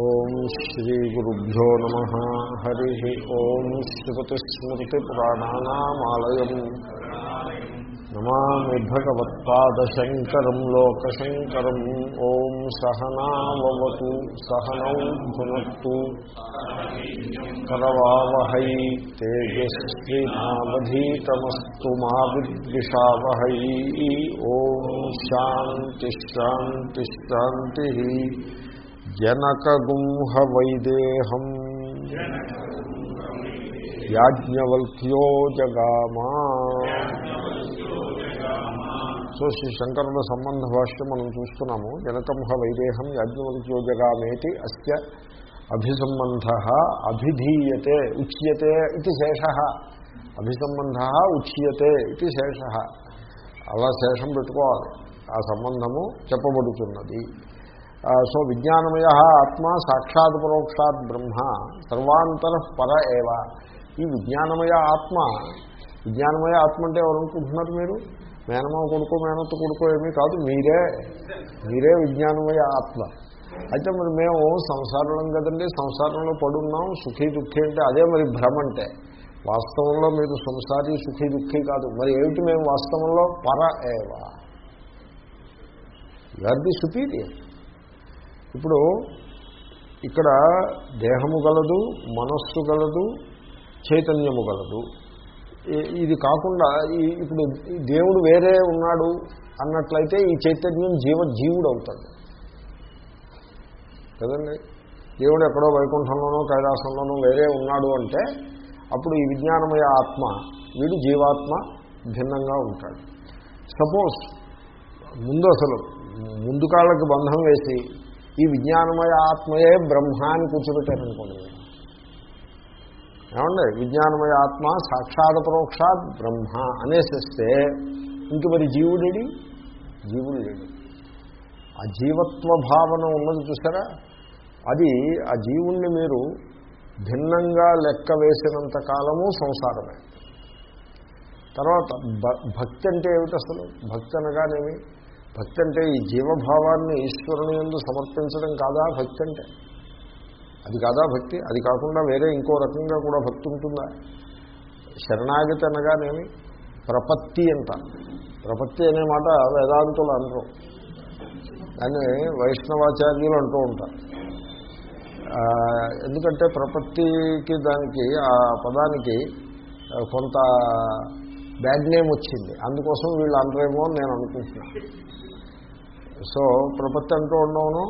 ఓం శ్రీ గురుభ్యో నమ. హరి ఓం శ్రుతిస్మృతిపురాణానామాలయం నమామి భగవత్పాదశంకరం లోకశంకరం. ఓం సహనావతు సహనౌ భునత్తు కరవావహై తేజస్వినావధీతమస్తు మా విద్విషావహై. ఓం శాంతిశాంతిశాంతి జనకగుంహ వైదేహం యాజ్ఞవల్క్యో జగామా సో శ్రీ శంకరుల సంబంధ భాష్యం మనం చూస్తున్నాము జనకంహ వైదేహం యాజ్ఞవల్క్యో జగామేటి అస్య అభిసంబంధ అభిధీయతే ఉచ్యతే ఇది శేష అభిసంబంధ ఉచ్యతే ఇది శేష అలా శేషం పెట్టుకోవాలి ఆ సంబంధము చెప్పబడుతున్నది। సో విజ్ఞానమయ ఆత్మ సాక్షాత్ పరోక్షాత్ బ్రహ్మ సర్వాంతర పర ఏవ. ఈ విజ్ఞానమయ ఆత్మ విజ్ఞానమయ ఆత్మ అంటే ఎవరు అనుకుంటున్నారు మీరు? మేనమా కొడుకో మేనత్త కొడుకో ఏమీ కాదు మీరే మీరే విజ్ఞానమయ ఆత్మ. అయితే మరి మేము సంసారంలో కదండి సంసారంలో పడున్నాం సుఖీ దుఃఖీ అంటే అదే మరి భ్రమ అంటే. వాస్తవంలో మీరు సంసారి సుఖీ దుఃఖీ కాదు. మరి ఏమిటి మేము వాస్తవంలో పర ఏవా? ఆర్ ది సుపీరియర్ ఇప్పుడు ఇక్కడ దేహము గలదు మనస్సు గలదు చైతన్యము గలదు. ఇది కాకుండా ఇప్పుడు దేవుడు వేరే ఉన్నాడు అన్నట్లయితే ఈ చైతన్యం జీవ జీవుడు అవుతాడు. కదండి? దేవుడు ఎక్కడో వైకుంఠంలోనో కైలాసంలోనో వేరే ఉన్నాడు అంటే అప్పుడు ఈ విజ్ఞానమయ ఆత్మ వీడు జీవాత్మ భిన్నంగా ఉంటాడు. సపోజ్ ముందు అసలు ముందు కాళ్ళకి బంధం వేసి ఈ విజ్ఞానమయ ఆత్మయే బ్రహ్మ అని కూర్చోబెట్టారనుకోండి. ఏమండి? విజ్ఞానమయ ఆత్మ సాక్షాత్ పరోక్షాత్ బ్రహ్మ అనేసిస్తే ఇంక మరి జీవుడేడి? జీవుడు లేడు ఆ జీవత్వ భావన ఉన్నది చూసారా? అది ఆ జీవుణ్ణి మీరు భిన్నంగా లెక్క వేసినంత కాలము సంసారమే. తర్వాత భక్తి అంటే ఏమిటి అసలు? భక్తి అనగానేమి? భక్తి అంటే ఈ జీవభావాన్ని ఈశ్వరుని ఎందు సమర్పించడం కాదా భక్తి అంటే అది కాదా భక్తి? అది కాకుండా వేరే ఇంకో రకంగా కూడా భక్తి ఉంటుందా? శరణాగతి అనగానేమి? ప్రపత్తి అంట. ప్రపత్తి అనే మాట వేదాంతులు అనరు. దాన్ని వైష్ణవాచార్యులు అంటూ ఉంటారు. ఎందుకంటే ప్రపత్తికి దానికి ఆ పదానికి కొంత బ్యాడ్ నేమ్ వచ్చింది. అందుకోసం వీళ్ళు అనరేమో అని నేను అనుకుంటున్నాను. సో ప్రపత్తి అంటూ ఉండవును.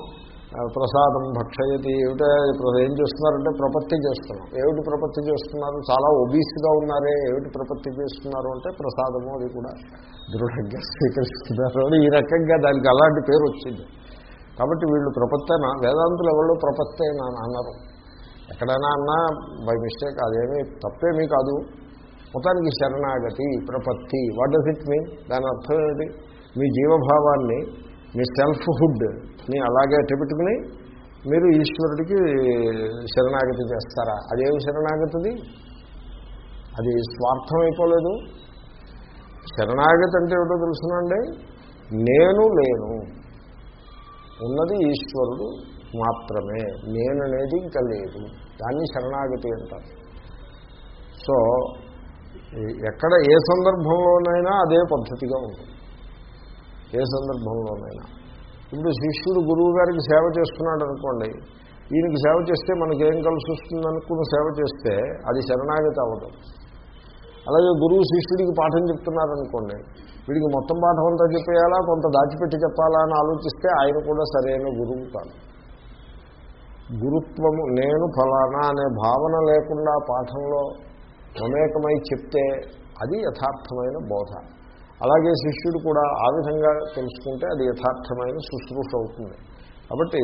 ప్రసాదం భక్షయతి ఏమిటో ఏం చేస్తున్నారంటే ప్రపత్తి చేస్తున్నాం ఏమిటి ప్రపత్తి చేస్తున్నారు? చాలా ఒబీస్గా ఉన్నారే ఏమిటి ప్రపత్తి చేస్తున్నారు అంటే ప్రసాదము అది కూడా దృఢంగా స్వీకరిస్తున్నారు. ఈ రకంగా దానికి అలాంటి పేరు వచ్చింది. కాబట్టి వీళ్ళు ప్రపత్తేనా? వేదాంతులు ఎవరు ప్రపత్తే అన్నారు. ఎక్కడైనా అన్నా బై మిస్టేక్ అదేమీ తప్పేమీ కాదు. మొత్తానికి శరణాగతి ప్రపత్తి వాట్ డస్ ఇట్ మీన్ దాని అర్థం ఏమిటి? మీ జీవభావాన్ని మీ సెల్ఫ్ హుడ్ని అలాగే పెట్టుకుని మీరు ఈశ్వరుడికి శరణాగతి చేస్తారా? అదేమి శరణాగతిది? అది స్వార్థం అయిపోలేదు. శరణాగతి అంటే ఏమిటో తెలుసునండి? నేను లేను. ఉన్నది ఈశ్వరుడు మాత్రమే. నేననేది ఇంకా లేదు. దాన్ని శరణాగతి అంటారు. సో ఎక్కడ ఏ సందర్భంలోనైనా అదే పద్ధతిగా ఉంటుంది. ఏ సందర్భంలోనైనా. ఇప్పుడు శిష్యుడు గురువు గారికి సేవ చేస్తున్నాడు అనుకోండి ఈయనకి సేవ చేస్తే మనకేం కలిసి వస్తుంది అనుకుని సేవ చేస్తే అది శరణాగతి అవ్వదు. అలాగే గురువు శిష్యుడికి పాఠం చెప్తున్నారనుకోండి వీడికి మొత్తం పాఠం అంతా చెప్పేయాలా కొంత దాచిపెట్టి చెప్పాలా అని ఆలోచిస్తే ఆయన కూడా సరైన గురువు కాదు. గురుత్వము నేను ఫలానా అనే భావన లేకుండా పాఠంలో మమేకమై చెప్తే అది యథార్థమైన బోధ. అలాగే శిష్యుడు కూడా ఆ విధంగా తెలుసుకుంటే అది యథార్థమైన శుశ్రూష అవుతుంది. కాబట్టి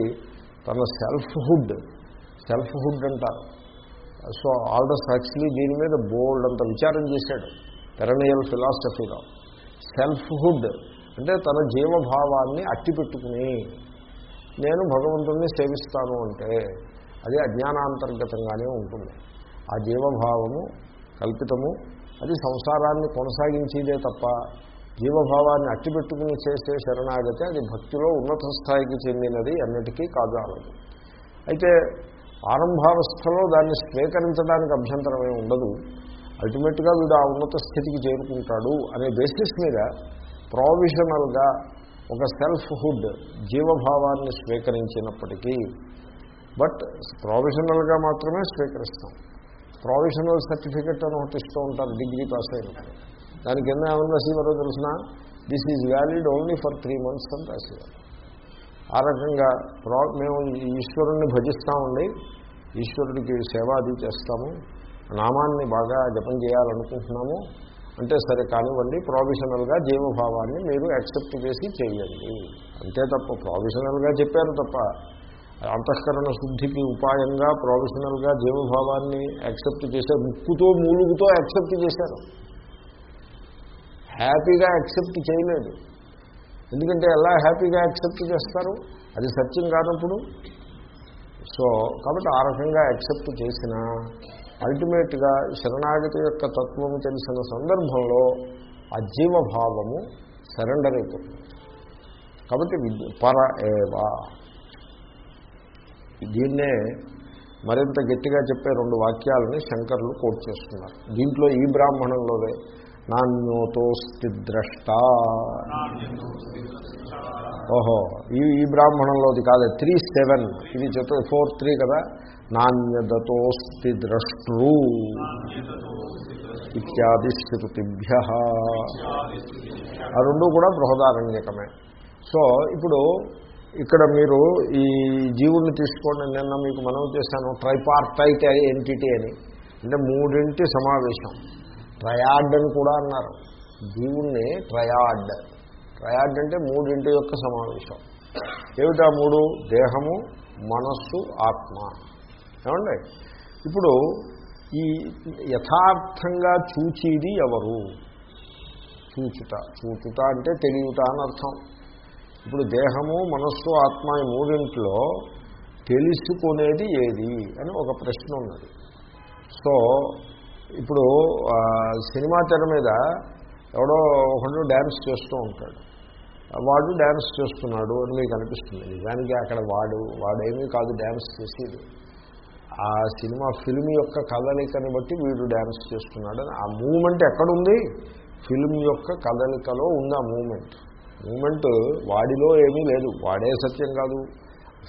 తన సెల్ఫ్హుడ్ సెల్ఫ్హుడ్ అంటారు. సో ఆల్డస్ యాక్చువల్లీ దీని మీద బోల్డ్ అంత విచారం చేశాడు. పెరనియల్ ఫిలాసఫీలో సెల్ఫ్హుడ్ అంటే తన జీవభావాన్ని అట్టిపెట్టుకుని నేను భగవంతుణ్ణి సేవిస్తాను అంటే అది అజ్ఞానాంతర్గతంగానే ఉంటుంది. ఆ జీవభావము కల్పితము అది సంసారాన్ని కొనసాగించేదే తప్ప జీవభావాన్ని అట్టిపెట్టుకుని చేసే శరణాగతి అది భక్తిలో ఉన్నత స్థాయికి చెందినది అన్నిటికీ కాదాలదు అయితే ఆరంభావస్థలో దాన్ని స్వీకరించడానికి అభ్యంతరమే ఉండదు. అల్టిమేట్గా వీడు ఆ ఉన్నత స్థితికి చేరుకుంటాడు అనే బేసిస్ మీద ప్రావిజనల్గా ఒక సెల్ఫ్ హుడ్ జీవభావాన్ని స్వీకరించినప్పటికీ బట్ ప్రావిజనల్గా మాత్రమే స్వీకరిస్తాం. ప్రావిజనల్ సర్టిఫికెట్ అని ఒకటి ఇస్తూ ఉంటారు డిగ్రీ పాస్ అయినప్పుడు దాని కింద ఏమని రాసేవారో తెలిసిన? This is valid only for three months అని రాసేవారు ఆ రకంగా ప్రా మేము ఈశ్వరుణ్ణి భజిస్తామండి. ఈశ్వరుడికి సేవ అది చేస్తాము. నామాన్ని బాగా జపం చేయాలనుకుంటున్నాము. అంటే సరే కానివ్వండి ప్రావిషనల్గా జీవభావాన్ని మీరు యాక్సెప్ట్ చేసి చేయండి. అంతే తప్ప ప్రావిషనల్గా చెప్పారు తప్ప అంతఃకరణ శుద్ధికి ఉపాయంగా ప్రావిషనల్గా జీవభావాన్ని యాక్సెప్ట్ చేశారు ముక్కుతో మూలుగుతో యాక్సెప్ట్ చేశారు. హ్యాపీగా యాక్సెప్ట్ చేయలేదు. ఎందుకంటే ఎలా హ్యాపీగా యాక్సెప్ట్ చేస్తారు? అది సత్యం కానప్పుడు. సో కాబట్టి ఆ రకంగా యాక్సెప్ట్ చేసిన అల్టిమేట్గా శరణాగతి యొక్క తత్వము తెలిసిన సందర్భంలో ఆ జీవభావము సరెండర్ అయిపోతుంది. కాబట్టి విద్య పర ఏవా. దీన్నే మరింత గట్టిగా చెప్పే రెండు వాక్యాలని శంకర్లు కోట్ చేస్తున్నారు. దీంట్లో ఈ బ్రాహ్మణంలోనే నాణ్యోతోస్తి ద్రష్ట. ఓహో ఈ ఈ బ్రాహ్మణంలోది కాదు త్రీ సెవెన్. ఇది చెప్పే ఫోర్ త్రీ కదా? నాణ్యదతోస్తి ద్రష్టృ. ఇత్యాది స్థితిభ్య ఆ రెండు కూడా బృహదారణ్యకమే. సో ఇప్పుడు ఇక్కడ మీరు ఈ జీవుల్ని తీసుకోండి. నిన్న మీకు మనం చేశాను ట్రైపార్టైట్ ఎంటిటీ అని. అంటే మూడింటి సమావేశం. ట్రయాడ్ అని కూడా అన్నారు. జీవుణ్ణి ట్రయాడ్. ట్రయాడ్ అంటే మూడింటి యొక్క సమావేశం. ఏమిటా మూడు? దేహము మనస్సు ఆత్మ. ఏమండి? ఇప్పుడు ఈ యథార్థంగా చూచేది ఎవరు? చూచుట. చూచుట అంటే తెలియట అని అర్థం. ఇప్పుడు దేహము మనస్సు ఆత్మ ఈ మూడింట్లో తెలుసుకునేది ఏది అని ఒక ప్రశ్న ఉన్నది. సో ఇప్పుడు సినిమా తెర మీద ఎవడో ఒకడు డ్యాన్స్ చేస్తూ ఉంటాడు. వాడు డ్యాన్స్ చేస్తున్నాడు అని మీకు అనిపిస్తుంది. నిజానికి అక్కడ వాడు వాడేమీ కాదు డ్యాన్స్ చేసేది. ఆ సినిమా ఫిల్మ్ యొక్క కదలికని బట్టి వీడు డ్యాన్స్ చేస్తున్నాడు. ఆ మూమెంట్ ఎక్కడుంది? ఫిల్మ్ యొక్క కదలికలో ఉంది ఆ మూమెంట్. మూమెంట్ వాడిలో ఏమీ లేదు. వాడే సత్యం కాదు.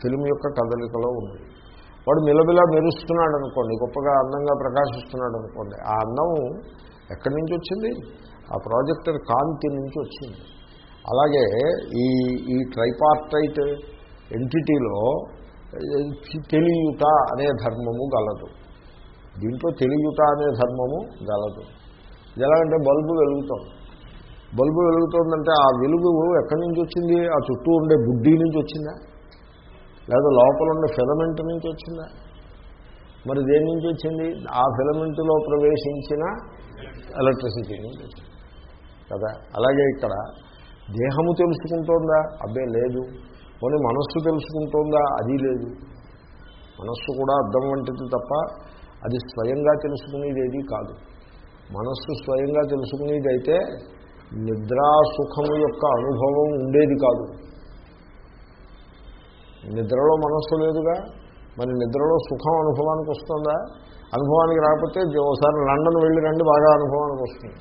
ఫిల్మ్ యొక్క కదలికలో ఉంది. వాడు మిలబిలా మెరుస్తున్నాడు అనుకోండి గొప్పగా అందంగా ప్రకాశిస్తున్నాడు అనుకోండి ఆ అందం ఎక్కడి నుంచి వచ్చింది? ఆ ప్రాజెక్టర్ కాంతి నుంచి వచ్చింది. అలాగే ఈ ఈ ట్రైపార్టైట్ ఎంటిటీలో తెలియుట అనే ధర్మము గలదు. దీంట్లో తెలియుట అనే ధర్మము గలదు. ఎలాగంటే బల్బు వెలుగుతోంది. బల్బు వెలుగుతోందంటే ఆ వెలుగు ఎక్కడి నుంచి వచ్చింది? ఆ చుట్టూ ఉండే బుడ్డీ నుంచి వచ్చిందా? లేదా లోపల ఉన్న ఫిలమెంట్ నుంచి వచ్చిందా? మరి దేని నుంచి వచ్చింది? ఆ ఫిలమెంట్లో ప్రవేశించిన ఎలక్ట్రిసిటీ నుంచి కదా? అలాగే ఇక్కడ దేహము తెలుసుకుంటోందా? అబ్బే లేదు. కొన్ని మనస్సు తెలుసుకుంటోందా? అది లేదు. మనస్సు కూడా అర్థం వంటిది తప్ప అది స్వయంగా తెలుసుకునేది ఏది కాదు. మనస్సు స్వయంగా తెలుసుకునేది అయితే నిద్రాసుఖము యొక్క అనుభవం ఉండేది కాదు. నిద్రలో మనస్సు లేదుగా? మరి నిద్రలో సుఖం అనుభవానికి వస్తుందా? అనుభవానికి రాకపోతే ఒకసారి లండన్ వెళ్ళి రండి బాగా అనుభవానికి వస్తుంది.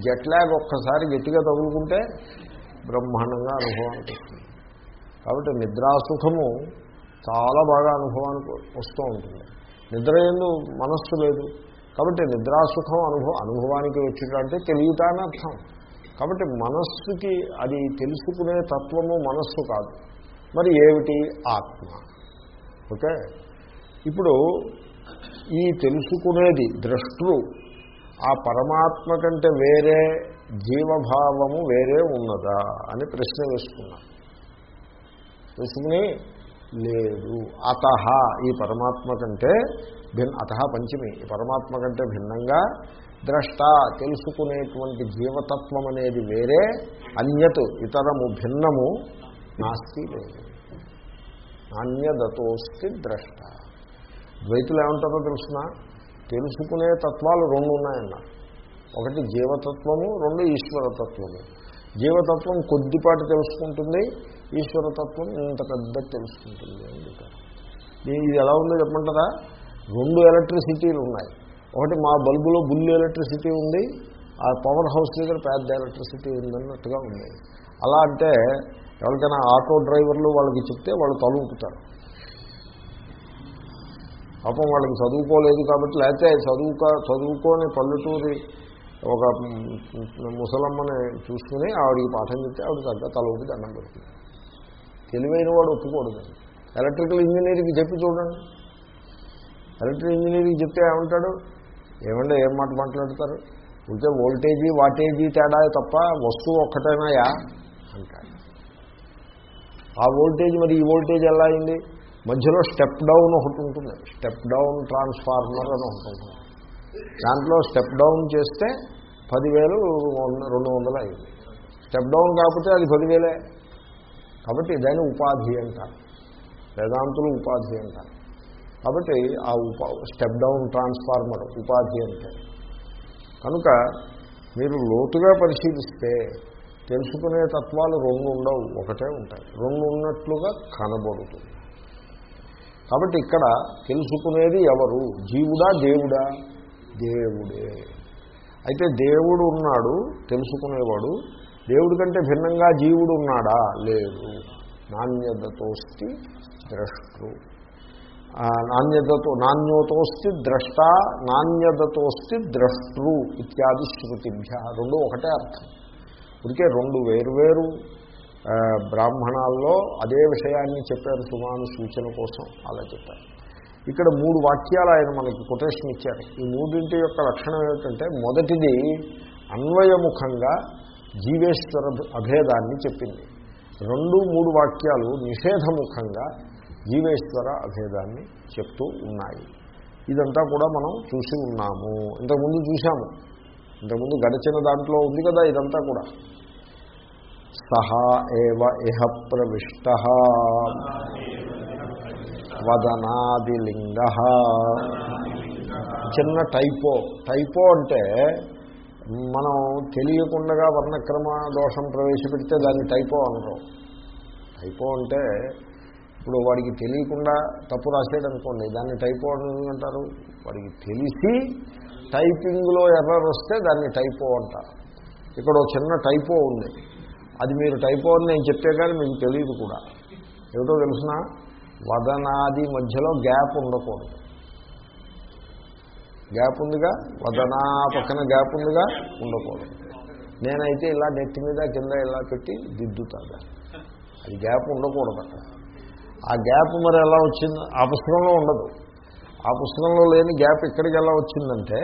జెట్ ల్యాగ్ ఒక్కసారి గట్టిగా తగులుకుంటే బ్రహ్మాండంగా అనుభవానికి వస్తుంది. కాబట్టి నిద్రాసుఖము చాలా బాగా అనుభవానికి వస్తూ ఉంటుంది. నిద్ర ఎందు మనస్సు లేదు. కాబట్టి నిద్రాసుఖం అనుభవం అనుభవానికి వచ్చిందంటే అంటే అని అర్థం. కాబట్టి మనస్సుకి అది తెలుసుకునే తత్వము మనస్సు కాదు. మరి ఏమిటి ఆత్మ? ఓకే? ఇప్పుడు ఈ తెలుసుకునేది ద్రష్టృ ఆ పరమాత్మ కంటే వేరే జీవభావము వేరే ఉన్నదా అని ప్రశ్న వేసుకున్నాను తెలుసుకుని లేదు. అత ఈ పరమాత్మ కంటే భిన్న అత పంచమి ఈ పరమాత్మ కంటే భిన్నంగా ద్రష్ట తెలుసుకునేటువంటి జీవతత్వం అనేది వేరే అన్యత్ ఇతరము భిన్నము నాస్తి లేదు. నాణ్యదతోస్తి ద్రష్ట. ద్వైతులు ఏమంటారో తెలుసిన? తెలుసుకునే తత్వాలు రెండు ఉన్నాయన్నారు ఒకటి జీవతత్వము రెండు ఈశ్వరతత్వము. జీవతత్వం కొద్దిపాటి తెలుసుకుంటుంది ఈశ్వరతత్వం ఇంత పెద్ద తెలుసుకుంటుంది అని ఇది ఎలా ఉందో చెప్పమంటారా? రెండు ఎలక్ట్రిసిటీలు ఉన్నాయి. ఒకటి మా బల్బులో బుల్లి ఎలక్ట్రిసిటీ ఉంది ఆ పవర్ హౌస్ దగ్గర పెద్ద ఎలక్ట్రిసిటీ ఉందన్నట్టుగా ఉంది. అలా అంటే ఎవరికైనా ఆటో డ్రైవర్లు వాళ్ళకి చెప్తే వాళ్ళు తలుపుతారు. పాపం వాళ్ళకి చదువుకోలేదు కాబట్టి లేకపోతే చదువుక చదువుకొని పల్లెటూరి ఒక ముసలమ్మని చూసుకుని ఆవిడికి పాఠం చెప్తే ఆవిడ తగ్గ తలవుకి దండం పెడుతుంది. తెలివైన వాడు ఒప్పుకూడదు ఎలక్ట్రికల్ ఇంజనీరింగ్కి చెప్పి చూడండి. ఎలక్ట్రికల్ ఇంజనీరింగ్ చెప్తే ఏమంటాడు? ఏమంటే ఏం మాట మాట్లాడతారు? ఉంటే వోల్టేజీ వాటేజీ తేడా తప్ప వస్తువు ఒక్కటేనాయా? అంటాడు. ఆ వోల్టేజ్ మరి ఈ వోల్టేజ్ ఎలా అయింది? మధ్యలో స్టెప్ డౌన్ ఒకటి ఉంటుంది. స్టెప్ డౌన్ ట్రాన్స్ఫార్మర్ అని ఒకటి ఉంటుంది. దాంట్లో స్టెప్ డౌన్ చేస్తే పదివేలు రెండు వందలు అయింది. స్టెప్ డౌన్ కాకపోతే అది పదివేలే. కాబట్టి దాన్ని ఉపాధి అంటారు. వేదాంతులు ఉపాధి అంటారు. కాబట్టి ఆ ఉపా స్టెప్ డౌన్ ట్రాన్స్ఫార్మర్ ఉపాధి అంటే కనుక మీరు లోతుగా పరిశీలిస్తే తెలుసుకునే తత్వాలు రెండు ఉండవు ఒకటే ఉంటాయి. రెండు ఉన్నట్లుగా కనబడుతుంది. కాబట్టి ఇక్కడ తెలుసుకునేది ఎవరు? జీవుడా దేవుడా? దేవుడే. అయితే దేవుడు ఉన్నాడు తెలుసుకునేవాడు. దేవుడి కంటే భిన్నంగా జీవుడు ఉన్నాడా? లేదు. నాణ్యతతోస్తి ద్రష్టు. నాణ్యతతో నాణ్యోతోస్తి ద్రష్ట నాణ్యతతోస్తి ద్రష్టృ ఇత్యాది శృతిభ్య. రెండు ఒకటే అర్థం. ఇదికే రెండు వేరువేరు బ్రాహ్మణాల్లో అదే విషయాన్ని చెప్పారు సుమాను సూచన కోసం. అలా చెప్పారు. ఇక్కడ మూడు వాక్యాలు ఆయన మనకి కొటేషన్ ఇచ్చారు. ఈ మూడింటి యొక్క లక్షణం ఏమిటంటే మొదటిది అన్వయముఖంగా జీవేశ్వర అభేదాన్ని చెప్పింది. రెండు మూడు వాక్యాలు నిషేధముఖంగా జీవేశ్వర అభేదాన్ని చెప్తూ ఉన్నాయి. ఇదంతా కూడా మనం చూసి ఉన్నాము. ఇంతకుముందు చూశాము. ఇంతకుముందు గడిచిన దాంట్లో ఉంది కదా ఇదంతా కూడా. సహా ఏవ ఇహ ప్రవిష్ట. వదనాదిలింగ. చిన్న టైపో. టైపో అంటే మనం తెలియకుండా వర్ణక్రమ దోషం ప్రవేశపెడితే దాన్ని టైపో అనరు. టైపో అంటే ఇప్పుడు వాడికి తెలియకుండా తప్పు రాసాడు అనుకోండి దాన్ని టైపో అంటారు. వాడికి తెలిసి టైపింగ్లో ఎర్రర్ వస్తే దాన్ని టైపో అంటారు. ఇక్కడ ఒక చిన్న టైపో ఉంది. అది మీరు టైపో అని నేను చెప్పే కానీ మీకు తెలియదు కూడా. ఏమిటో తెలిసిన? వదనాది మధ్యలో గ్యాప్ ఉండకూడదు. గ్యాప్ ఉందిగా? వదనా పక్కన గ్యాప్ ఉందిగా? ఉండకూడదు. నేనైతే ఇలా నెత్తి మీద కింద ఇలా పెట్టి దిద్దుతాగా అది గ్యాప్ ఉండకూడదు అక్కడ ఆ గ్యాప్ మరి ఎలా వచ్చింది? ఆ పుస్తకంలో ఉండదు. ఆ పుస్తకంలో లేని గ్యాప్ ఇక్కడికి ఎలా వచ్చిందంటే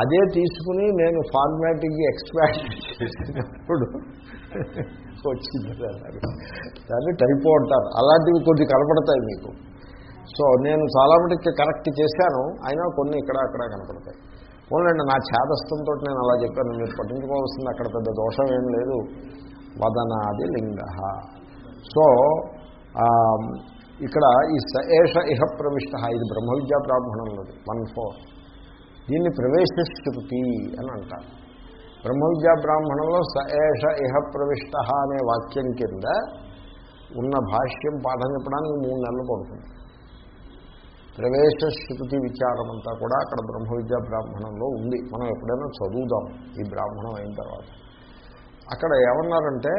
అదే తీసుకుని నేను ఫార్మాటింగ్ ఎక్స్పాండ్ చేసినప్పుడు వచ్చింది దాన్ని టైపో అంటారు. అలాంటివి కొద్ది కనపడతాయి మీకు. సో నేను చాలా మటుకి కరెక్ట్ చేశాను. అయినా కొన్ని ఇక్కడ అక్కడ కనపడతాయి. ఓన్లండి నా ఛాదస్థంతో నేను అలా చెప్పాను. మీరు పట్టించుకోవాల్సింది అక్కడ పెద్ద దోషం ఏం లేదు. వదనాది లింగ. సో ఇక్కడ ఈ సఏష ఇహ ప్రవిష్ట ఇది బ్రహ్మ విద్యా బ్రాహ్మణంలోది వన్ ఫోర్ దీన్ని ప్రవేశ శృతి అని అంటారు. బ్రహ్మ విద్యా బ్రాహ్మణంలో సఏష ఇహ ప్రవిష్ట అనే వాక్యం కింద ఉన్న భాష్యం పాఠం చెప్పడానికి మూడు నెలలు పడుతుంది. ప్రవేశ శృతి విచారం అంతా కూడా అక్కడ బ్రహ్మ విద్యా బ్రాహ్మణంలో ఉంది. మనం ఎప్పుడైనా చదువుదాం ఈ బ్రాహ్మణం అయిన తర్వాత. అక్కడ ఏమన్నారంటే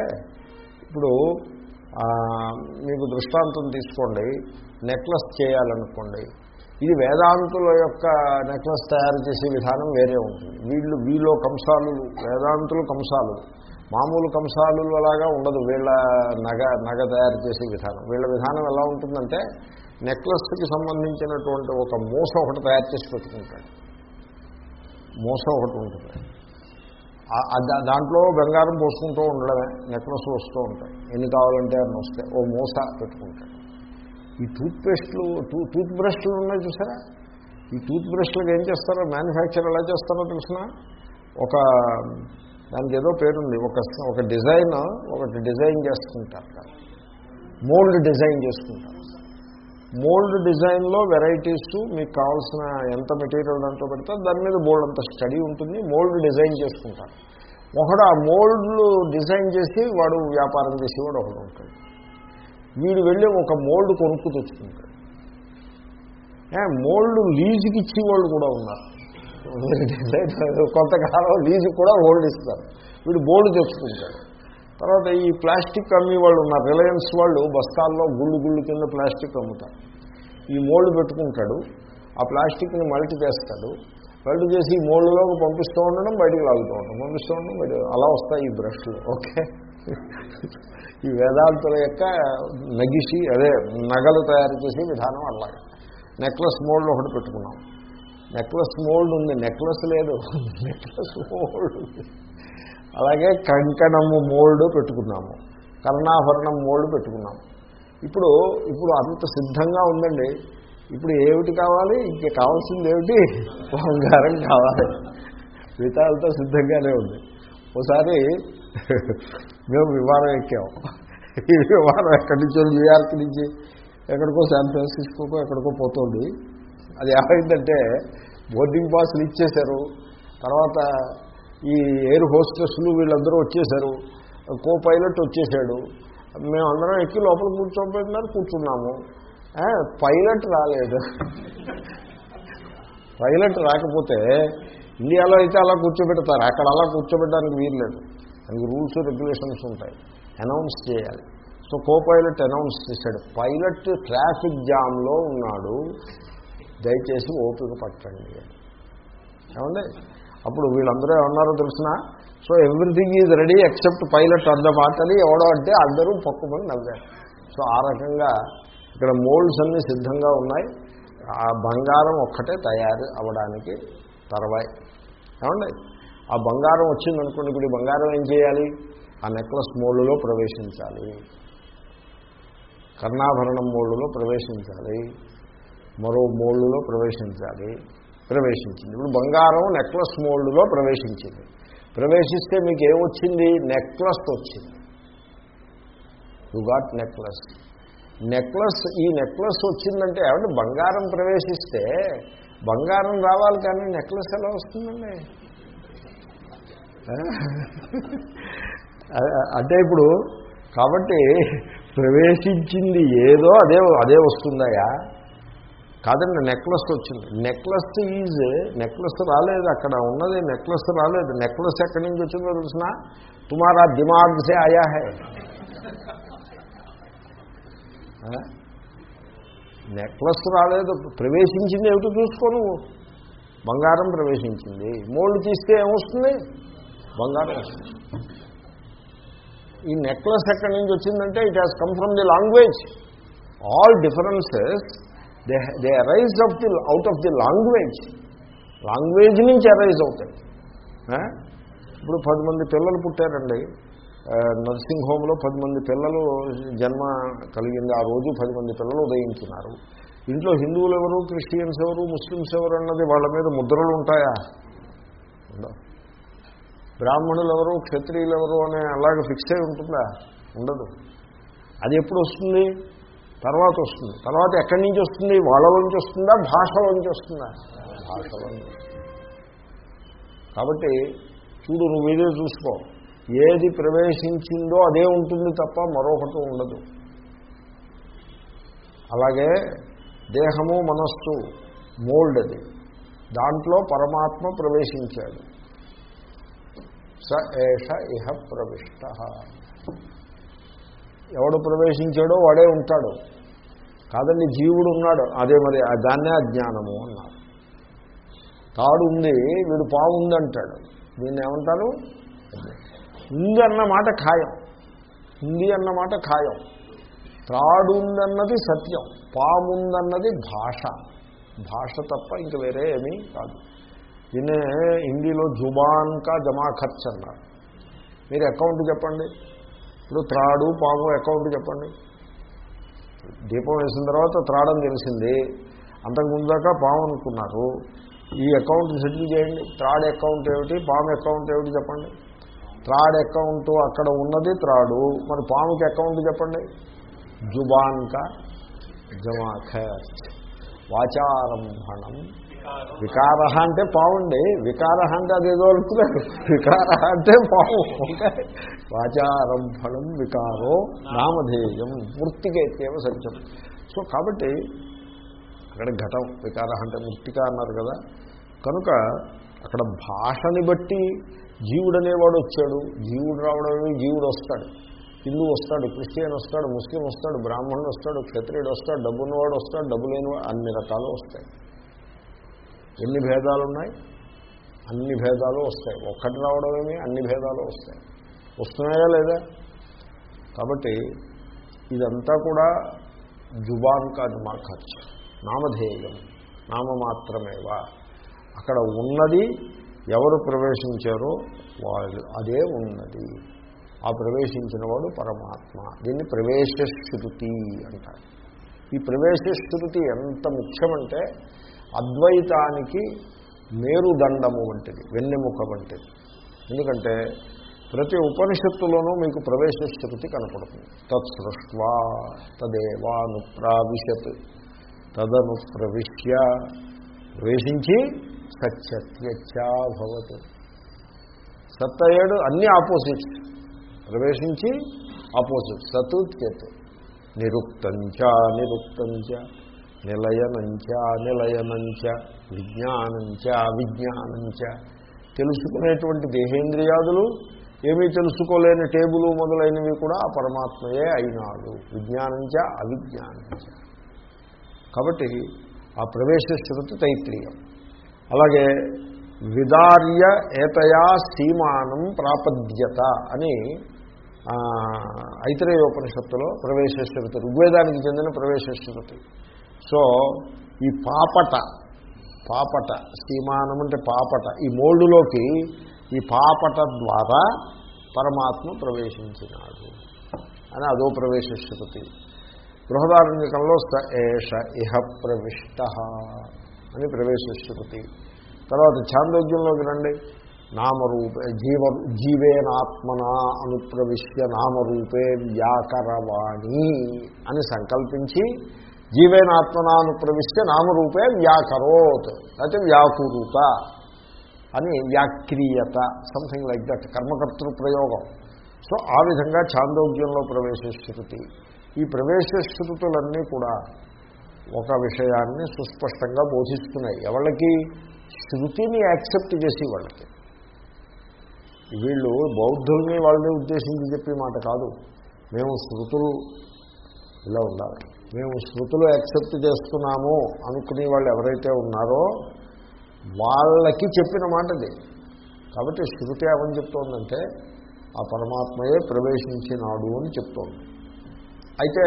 ఇప్పుడు మీకు దృష్టాంతం తీసుకోండి. నెక్లెస్ చేయాలనుకోండి. ఇది వేదాంతుల యొక్క నెక్లెస్ తయారు చేసే విధానం వేరే ఉంటుంది. వీళ్ళు వీళ్ళు కంసాలు వేదాంతులు కంసాలు. మామూలు కంసాలు అలాగా ఉండదు. వీళ్ళ నగ నగ తయారు చేసే విధానం. వీళ్ళ విధానం ఎలా ఉంటుందంటే నెక్లెస్కి సంబంధించినటువంటి ఒక మూస ఒకటి తయారు చేసి పెట్టుకుంటాడు. మూస ఒకటి ఉంటుంది. దాంట్లో బంగారం పోసుకుంటూ ఉండడమే. నెక్లెస్ వస్తూ ఉంటాయి. ఎన్ని కావాలంటే అన్ని వస్తాయి. ఓ మూస పెట్టుకుంటాడు ఈ టూత్పేస్ట్లు టూ టూత్ బ్రష్లు ఉన్నాయి చూసారా? ఈ టూత్ బ్రష్లకు ఏం చేస్తారో మ్యానుఫ్యాక్చర్ ఎలా చేస్తారో తెలిసిన? ఒక దానికి ఏదో పేరుంది. ఒక ఒక డిజైన్ ఒకటి డిజైన్ చేసుకుంటారు. మోల్డ్ డిజైన్ చేసుకుంటారు. మోల్డ్ డిజైన్లో వెరైటీస్ మీకు కావాల్సిన ఎంత మెటీరియల్ దాంట్లో పెడతారు దాని మీద బోల్డ్ అంత స్టడీ ఉంటుంది మోల్డ్ డిజైన్ చేసుకుంటారు. ఒకడు ఆ మోల్డ్లు డిజైన్ చేసి వాడు వ్యాపారం చేసేవాడు ఒకడు ఉంటాడు. వీడు వెళ్ళి ఒక మోల్డ్ కొనుక్కు తెచ్చుకుంటాడు. మోల్డ్ లీజుకి ఇచ్చేవాళ్ళు కూడా ఉన్నారు. కొంతకాలం లీజు కూడా ఓల్డ్ ఇస్తారు. వీడు బోల్డ్ తెచ్చుకుంటాడు. తర్వాత ఈ ప్లాస్టిక్ అమ్మే వాళ్ళు ఉన్నారు. రిలయన్స్ వాళ్ళు బస్తాల్లో గుళ్ళు గుళ్ళు కింద ప్లాస్టిక్ అమ్ముతారు. ఈ మోల్డ్ పెట్టుకుంటాడు. ఆ ప్లాస్టిక్ని మల్టీ చేస్తాడు. మల్టీ చేసి ఈ మోల్డ్లోకి పంపిస్తూ ఉండడం బయటికి లాగుతూ ఉండడం. పంపిస్తూ ఉండడం బయట అలా వస్తాయి ఈ బ్రష్లు. ఓకే? ఈ వేదాంతుల యొక్క నగిసి అదే నగలు తయారు చేసే విధానం అలాగే నెక్లెస్ మోల్డ్ ఒకటి పెట్టుకున్నాం. నెక్లెస్ మోల్డ్ ఉంది. నెక్లెస్ లేదు. నెక్లెస్ మోల్డ్ ఉంది. అలాగే కంకణము మోల్డ్ పెట్టుకున్నాము. కర్ణాభరణం మోల్డ్ పెట్టుకున్నాము. ఇప్పుడు ఇప్పుడు అంత సిద్ధంగా ఉందండి. ఇప్పుడు ఏమిటి కావాలి? ఇంక కావాల్సింది ఏమిటి? బంగారం కావాలి. మిగతాలతో సిద్ధంగానే ఉంది. ఒకసారి మేము విమానం ఎక్కాము. ఈ విమానం ఎక్కడి నుంచో? న్యూయార్క్ నుంచి. ఎక్కడికో శాన్ ఫ్రాన్సిస్కోకో ఎక్కడికో పోతుంది. అది ఏమైందంటే బోర్డింగ్ పాస్లు ఇచ్చేశారు తర్వాత ఈ ఎయిర్ హోస్టెస్లు వీళ్ళందరూ వచ్చేశారు. కో పైలట్ వచ్చేసాడు మేమందరం ఎక్కి లోపల కూర్చోబెట్టినారు కూర్చున్నాము. పైలట్ రాలేదు. పైలట్ రాకపోతే ఇండియాలో అయితే అలా కూర్చోబెడతారు. అక్కడ అలా కూర్చోబెట్టడానికి వీల్లేదు దానికి రూల్స్ రెగ్యులేషన్స్ ఉంటాయి. అనౌన్స్ చేయాలి. సో కో పైలట్ అనౌన్స్ చేశాడు. పైలట్ ట్రాఫిక్ జామ్లో ఉన్నాడు. దయచేసి ఓపిక పట్టండి. ఏమండి? అప్పుడు వీళ్ళందరూ ఏమన్నారో తెలిసిన? So everything is ready except pilot అన్న మాటని ఎవడో అంటే అందరూ పక్కుమని నవ్వారు. సో ఆ రకంగా ఇక్కడ మోల్డ్స్ అన్నీ సిద్ధంగా ఉన్నాయి. ఆ బంగారం ఒక్కటే తయారు అవ్వడానికి తర్వాయి. ఏమండి? ఆ బంగారం వచ్చిందనుకోండి ఇప్పుడు బంగారం ఏం చేయాలి? ఆ నెక్లెస్ మోల్డ్లో ప్రవేశించాలి. కర్ణాభరణం మోల్డ్లో ప్రవేశించాలి. మరో మోల్డ్లో ప్రవేశించాలి. ప్రవేశించింది. ఇప్పుడు బంగారం నెక్లెస్ మోల్డ్లో ప్రవేశించింది. ప్రవేశిస్తే మీకు ఏమొచ్చింది నెక్లెస్ వచ్చింది. యు గాట్ నెక్లెస్ నెక్లెస్ ఈ నెక్లెస్ వచ్చిందంటే ఏమంటే బంగారం ప్రవేశిస్తే బంగారం రావాలి కానీ నెక్లెస్ ఎలా వస్తుందండి? అంటే ఇప్పుడు కాబట్టి ప్రవేశించింది ఏదో అదే అదే వస్తుందయా కాదండి నెక్లెస్ వచ్చింది. నెక్లెస్ ఈజ్ నెక్లెస్ రాలేదు అక్కడ ఉన్నది నెక్లెస్ రాలేదు. నెక్లెస్ ఎక్కడి నుంచి వచ్చిందో తెలిసిన? తుమారా దిమాగ్ సే ఆయా హై. నెక్లెస్ రాలేదు. ప్రవేశించింది ఏమిటో చూసుకో నువ్వు. బంగారం ప్రవేశించింది. మోల్డ్ తీస్తే ఏమొస్తుంది? బంగారం వస్తుంది. ఈ నెక్లెస్ ఎక్కడి నుంచి వచ్చిందంటే it has come from the language all differences they they arise of the out of the language language నుంచి అరైజ్ అవుతాయి. ఇప్పుడు పది మంది పిల్లలు పుట్టారండి. నర్సింగ్ హోమ్లో పది మంది పిల్లలు జన్మ కలిగింది. ఆ రోజు పది మంది పిల్లలు ఉదయించున్నారు. ఇంట్లో హిందువులు ఎవరు క్రిస్టియన్స్ ఎవరు ముస్లిమ్స్ ఎవరు అన్నది వాళ్ళ మీద ముద్రలు ఉంటాయా? బ్రాహ్మణులు ఎవరు క్షత్రియులు ఎవరు అనే అలాగే ఫిక్స్ అయి ఉంటుందా? ఉండదు. అది ఎప్పుడు వస్తుంది? తర్వాత వస్తుంది. తర్వాత ఎక్కడి నుంచి వస్తుంది? వాళ్ళ నుంచి వస్తుందా? భాషలోంచి నుంచి వస్తుందా? భాషల నుంచి కాబట్టి చూడు నువ్వు చూసుకో. ఏది ప్రవేశించిందో అదే ఉంటుంది తప్ప మరొకటి ఉండదు. అలాగే దేహము మనస్సు మోల్డ్ అది. దాంట్లో పరమాత్మ ప్రవేశించాడు. స ఏష ఇహ ప్రవిష్ట. ఎవడు ప్రవేశించాడో వాడే ఉంటాడు. కాదండి జీవుడు ఉన్నాడు. అదే మరి దాన్నే అజ్ఞానము అన్నారు. తాడు ఉంది వీడు పావు ఉంది అంటాడు దీన్ని ఏమంటారు? ఉంది అన్న మాట ఖాయం. ఉంది అన్న మాట ఖాయం. త్రాడు ఉందన్నది సత్యం పాముందన్నది భాష. భాష తప్ప ఇంక వేరే ఏమీ కాదు. దీన్నే హిందీలో జుబాన్ కా జమా ఖర్చు అన్నారు. మీరు అకౌంట్ చెప్పండి. ఇప్పుడు త్రాడు పాము అకౌంట్ చెప్పండి. దీపం వేసిన తర్వాత త్రాడం తెలిసింది. అంతకుముందు దాకా పాము అనుకున్నారు. ఈ అకౌంట్ సెటిల్ చేయండి. త్రాడ్ అకౌంట్ ఏమిటి? పాము అకౌంట్ ఏమిటి చెప్పండి. త్రాడ్ అకౌంట్ అక్కడ ఉన్నది త్రాడు. మరి పాముకి అకౌంట్ చెప్పండి. జుబాన్క జమాఖ వాచారంభణం. వికార. అంటే పావుండి. వికార అంటే అదేదో అనుకున్నారు వికార అంటే పావు. ఓకే వికారో నామధేయం. వృత్తికైతేవ సత్యం. సో కాబట్టి అక్కడ ఘటం. వికార అంటే మృతిక అన్నారు కదా. కనుక అక్కడ భాషని బట్టి జీవుడు అనేవాడు వచ్చాడు. జీవుడు రావడమే జీవుడు వస్తాడు. హిందూ వస్తాడు క్రిస్టియన్ వస్తాడు ముస్లిం వస్తాడు బ్రాహ్మణుడు వస్తాడు క్షత్రియుడు వస్తాడు డబ్బున్నవాడు వస్తాడు డబ్బు లేనివాడు అన్ని రకాలు వస్తాయి. ఎన్ని భేదాలు ఉన్నాయి అన్ని భేదాలు వస్తాయి. ఒక్కటి రావడమేమి అన్ని భేదాలు వస్తాయి. వస్తున్నాయా లేదా? కాబట్టి ఇదంతా కూడా జుబాన్ కాదు మా ఖర్చు నామధేయం. నామమాత్రమేవా. అక్కడ ఉన్నది ఎవరు ప్రవేశించారో వాళ్ళు అదే ఉన్నది. ఆ ప్రవేశించిన వాడు పరమాత్మ. దీన్ని ప్రవేశ శృతి అంటారు. ఈ ప్రవేశ శృతి ఎంత ముఖ్యమంటే అద్వైతానికి మేరుదండము వంటిది వెన్నెముక వంటిది. ఎందుకంటే ప్రతి ఉపనిషత్తులోనూ మీకు ప్రవేశ శృతి కనపడుతుంది. తత్సృష్వా తదేవాను ప్రావిశత్ తదను ప్రవిశ్య ప్రవేశించి సత్యత్యచ్చాభవత్ సత్ అయ్యాడు అన్ని ఆపోజిట్స్ ప్రవేశించి ఆపోజిట్ సత్ త్యత్ నిరుక్తంచ నిరుక్తంచ. నిలయనంచ నిలయనంచ విజ్ఞానంచ అవిజ్ఞానంచ. తెలుసుకునేటువంటి దేహేంద్రియాదులు ఏమీ తెలుసుకోలేని టేబుల్ మొదలైనవి కూడా ఆ పరమాత్మయే అయినాడు. విజ్ఞానంచ అవిజ్ఞానంచ. కాబట్టి ఆ ప్రవేశ శృతి తైత్రీయం. అలాగే విదార్య ఏతయా సీమానం ప్రాపద్యత అని ఐతరేయోపనిషత్తులో ప్రవేశ శృతి ఋగ్వేదానికి చెందిన ప్రవేశ శృతి సో ఈ పాపట పాపట సీమానం అంటే పాపట ఈ మోల్డులోకి ఈ పాపట ద్వారా పరమాత్మ ప్రవేశించినాడు. అని అదో ప్రవేశ శృతి. బృహదారణ్యకంలో స ఏష ఇహ ప్రవిష్ట అని ప్రవేశ శృతి. తర్వాత ఛాందోగ్యంలోకి రండి. నామరూపే జీవ జీవేనాత్మన అనుప్రవిశ్య నామరూపే వ్యాకరవాణి అని సంకల్పించి జీవేనాత్మనానుప్రవిశ్య నామరూపే వ్యాకరోత్ అయితే వ్యాకురుత అని వ్యాక్రియత సంథింగ్ లైక్ దట్ కర్మకర్తృ ప్రయోగం. సో ఆ విధంగా ఛాందోగ్యంలో ప్రవేశశ్రుతి ఈ ప్రవేశశ్రుతులన్నీ కూడా ఒక విషయాన్ని సుస్పష్టంగా బోధిస్తున్నాయి. ఎవళ్ళకి? శృతిని యాక్సెప్ట్ చేసి వాళ్ళకి. వీళ్ళు బౌద్ధుల్ని వాళ్ళని ఉద్దేశించి చెప్పే మాట కాదు. మేము శృతులు ఇలా ఉండాలి. మేము శృతులు యాక్సెప్ట్ చేస్తున్నాము అనుకునే వాళ్ళు ఎవరైతే ఉన్నారో వాళ్ళకి చెప్పిన మాటది. కాబట్టి శృతి ఏమని చెప్తోందంటే ఆ పరమాత్మయే ప్రవేశించినాడు అని చెప్తోంది. అయితే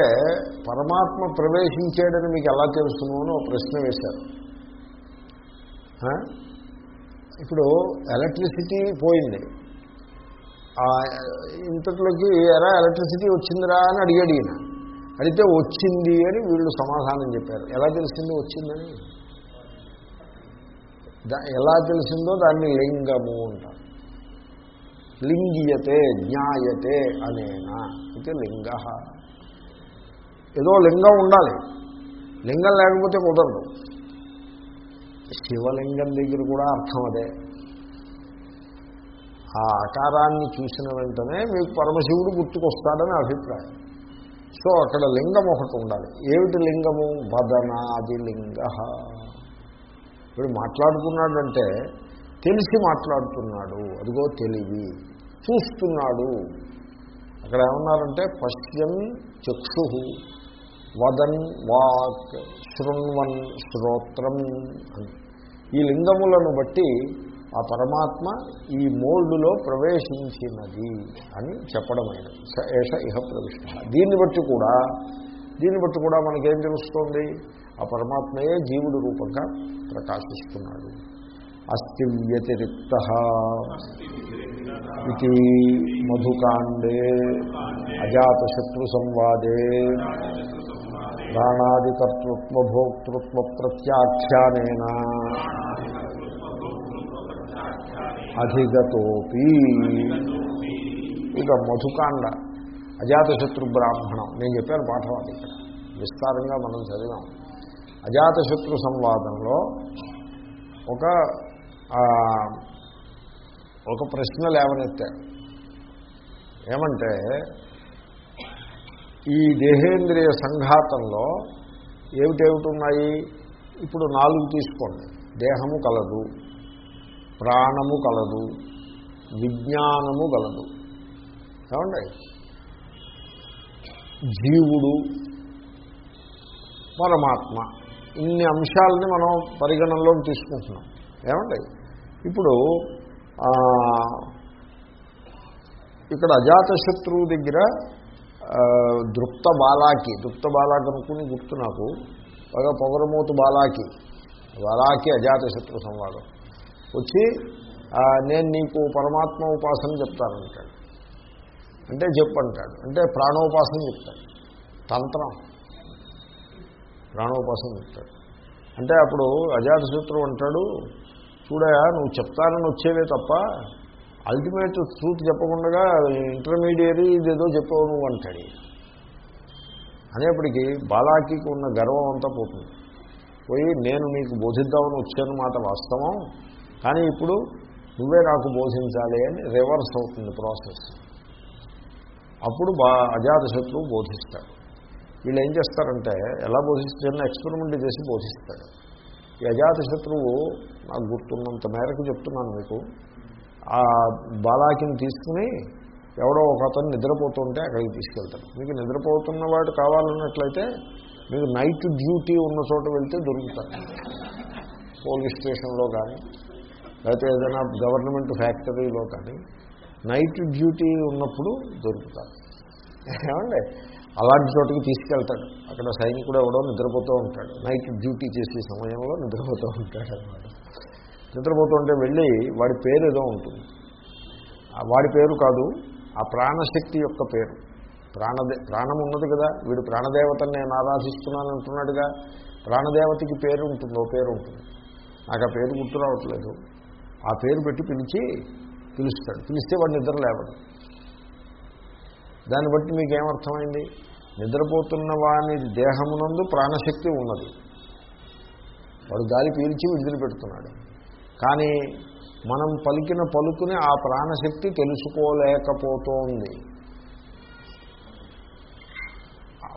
పరమాత్మ ప్రవేశించాడని మీకు ఎలా తెలుసును అని ఒక ప్రశ్న వేశారు. ఇప్పుడు ఎలక్ట్రిసిటీ పోయింది. ఇంతట్లోకి ఎరా ఎలక్ట్రిసిటీ వచ్చిందిరా అని అడిగాడు ఈయన. అడిగితే వచ్చింది అని వీళ్ళు సమాధానం చెప్పారు. ఎలా తెలిసింది వచ్చిందని? ఎలా తెలిసిందో దాన్ని లింగము అంటారు. లింగియతే జ్ఞాయతే అనేనా. అయితే లింగ. ఏదో లింగం ఉండాలి. లింగం లేకపోతే కుదరదు. శివలింగం దగ్గర కూడా అర్థం అదే. ఆ ఆకారాన్ని చూసిన వెంటనే మీకు పరమశివుడు గుర్తుకొస్తాడని అభిప్రాయం. సో అక్కడ లింగం ఒకటి ఉండాలి. ఏమిటి లింగము? వదనాది లింగ ఇప్పుడు మాట్లాడుతున్నాడంటే తెలిసి మాట్లాడుతున్నాడు. అదిగో తెలివి. చూస్తున్నాడు. అక్కడ ఏమన్నారంటే పశ్యన్ చక్షు వదన్ వాక్ శృణ్వన్ శ్రోత్రం అని. ఈ లింగములను బట్టి ఆ పరమాత్మ ఈ మోల్డ్లో ప్రవేశించినది అని చెప్పడమైన ఏష ఇహ ప్రవిష్ట. దీన్ని బట్టి కూడా దీన్ని బట్టి కూడా మనకేం తెలుస్తోంది? ఆ పరమాత్మయే జీవుడు రూపంగా ప్రకాశిస్తున్నాడు. అస్థి వ్యతిరిక్త ఇది మధుకాండే అజాతశత్రు సంవాదే ప్రాణాదికర్తృత్వ భోక్తృత్వ ప్రత్యాఖ్యానేన అధిగతోపి. ఇక మధుకాండ. అజాతశత్రు బ్రాహ్మణం. నేను చెప్పాను పాఠం అది ఇక్కడ. విస్తారంగా మనం చదివాం. అజాతశత్రు సంవాదంలో ఒక ఒక ప్రశ్న లేవనెత్తారు ఏమంటే ఈ దేహేంద్రియ సంఘాతంలో ఏమిటేమిటి ఉన్నాయి? ఇప్పుడు నాలుగు తీసుకోండి. దేహము కలదు. ప్రాణము కలదు విజ్ఞానము కలదు ఏమండి? జీవుడు పరమాత్మ ఇన్ని అంశాలని మనం పరిగణనలోకి తీసుకుంటున్నాం. ఏమండి? ఇప్పుడు ఇక్కడ అజాతశత్రువు దగ్గర దృప్త బాలాకి దృప్త బాలాకి అనుకుని గుర్తు నాకు బాగా పొగరమూతు బాలాకి బాలాకి అజాతశత్రు సంవాదం. వచ్చి నేను నీకు పరమాత్మ ఉపాసన చెప్తానంటాడు అంటే చెప్పంటాడు. అంటే ప్రాణోపాసన చెప్తాడు. తంత్రం. ప్రాణోపాసన చెప్తాడు. అంటే అప్పుడు సూత్రం అంటాడు చూడయా నువ్వు చెప్తానని వచ్చేవే తప్ప అల్టిమేట్ ట్రూత్ చెప్పకుండా ఇంటర్మీడియరీ ఇదేదో చెప్పావు నువ్వు అంటాడు. అనేప్పటికీ బాలాకి ఉన్న గర్వం అంతా పోతుంది. పోయి నేను నీకు బోధిద్దామని వచ్చాను మాట వాస్తవం. కానీ ఇప్పుడు నువ్వే నాకు బోధించాలి అని రివర్స్ అవుతుంది ప్రాసెస్ అప్పుడు బా అజాతశత్రువు బోధిస్తాడు. వీళ్ళు ఏం చేస్తారంటే ఎలా బోధిస్తారని ఎక్స్పెరిమెంట్ చేసి బోధిస్తాడు. ఈ అజాతశత్రువు నాకు గుర్తున్నంత మేరకు చెప్తున్నాను మీకు ఆ బాలాకిని తీసుకుని ఎవడో ఒక అతను నిద్రపోతుంటే అక్కడికి తీసుకెళ్తాడు. మీకు నిద్రపోతున్న వాడు కావాలన్నట్లయితే మీకు నైట్ డ్యూటీ ఉన్న చోట వెళ్తే దొరుకుతారు పోలీస్ స్టేషన్లో కానీ లేకపోతే ఏదైనా గవర్నమెంట్ ఫ్యాక్టరీలో కానీ నైట్ డ్యూటీ ఉన్నప్పుడు దొరుకుతారు. ఏమండి? అలాంటి చోటుకి తీసుకెళ్తాడు. అక్కడ సైనికుడు ఎవడో నిద్రపోతూ ఉంటాడు. నైట్ డ్యూటీ చేసే సమయంలో నిద్రపోతూ ఉంటాడు అన్నమాట. నిద్రపోతూ ఉంటే వెళ్ళి వాడి పేరు ఏదో ఉంటుంది. వాడి పేరు కాదు ఆ ప్రాణశక్తి యొక్క పేరు. ప్రాణదే ప్రాణం ఉన్నది కదా వీడు ప్రాణదేవతను నేను ఆరాధిస్తున్నాను అంటున్నాడుగా ప్రాణదేవతకి పేరు ఉంటుంది ఓ పేరు ఉంటుంది. నాకు ఆ పేరు గుర్తు రావట్లేదు. ఆ పేరు పెట్టి పిలిచి పిలుస్తాడు. పిలిస్తే వాడు నిద్ర లేవడు. దాన్ని బట్టి మీకు ఏమర్థమైంది నిద్రపోతున్న వాని దేహమునందు ప్రాణశక్తి ఉన్నది. వాడు గాలి పీల్చి విడుదల పెడుతున్నాడు కానీ మనం పలికిన పలుకుని ఆ ప్రాణశక్తి తెలుసుకోలేకపోతోంది.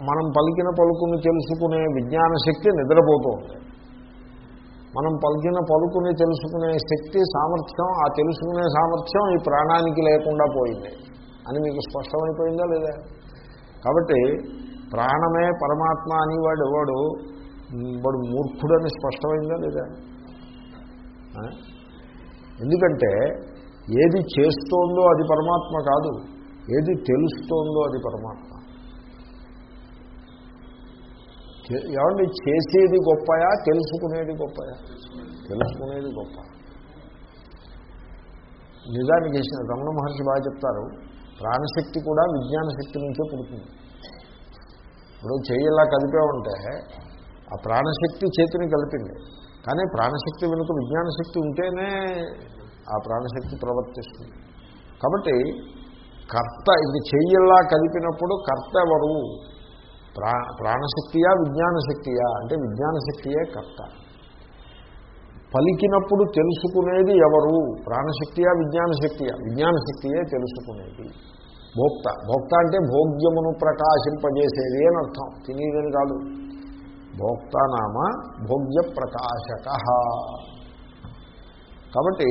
మనం పలికిన పలుకుని తెలుసుకునే విజ్ఞాన శక్తి నిద్రపోతోంది. మనం పలికిన పలుకుని తెలుసుకునే శక్తి సామర్థ్యం ఆ తెలుసుకునే సామర్థ్యం ఈ ప్రాణానికి లేకుండా పోయింది అని మీకు స్పష్టమైపోయిందా లేదా? కాబట్టి ప్రాణమే పరమాత్మ అని వాడు వాడు వాడు మూర్ఖుడని స్పష్టమైందా లేదా? ఎందుకంటే ఏది చేస్తోందో అది పరమాత్మ కాదు. ఏది తెలుస్తోందో అది పరమాత్మ. ఏమండి చేసేది గొప్పయా తెలుసుకునేది గొప్పయా? తెలుసుకునేది గొప్ప. నిజానికి రమణ మహర్షి బాగా చెప్తారు ప్రాణశక్తి కూడా విజ్ఞాన శక్తి నుంచే పుడుతుంది. ఇప్పుడు చెయ్యిలా కలిపే ఉంటే ఆ ప్రాణశక్తి చేతిని కలిపింది. కానీ ప్రాణశక్తి వెనుక విజ్ఞాన శక్తి ఉంటేనే ఆ ప్రాణశక్తి ప్రవర్తిస్తుంది. కాబట్టి కర్త ఇది చెయ్యిలా కలిపినప్పుడు కర్త ఎవరు? ప్రా ప్రాణశక్తియా విజ్ఞాన శక్తియా అంటే విజ్ఞాన శక్తియే కర్త. పలికినప్పుడు తెలుసుకునేది ఎవరు? ప్రాణశక్తియా విజ్ఞాన శక్తియా విజ్ఞాన శక్తియే తెలుసుకునేది. భోక్త. భోక్త అంటే భోగ్యమును ప్రకాశింపజేసేది అని అర్థం. తినేదని కాదు. భోక్త నామ భోగ్య ప్రకాశక. కాబట్టి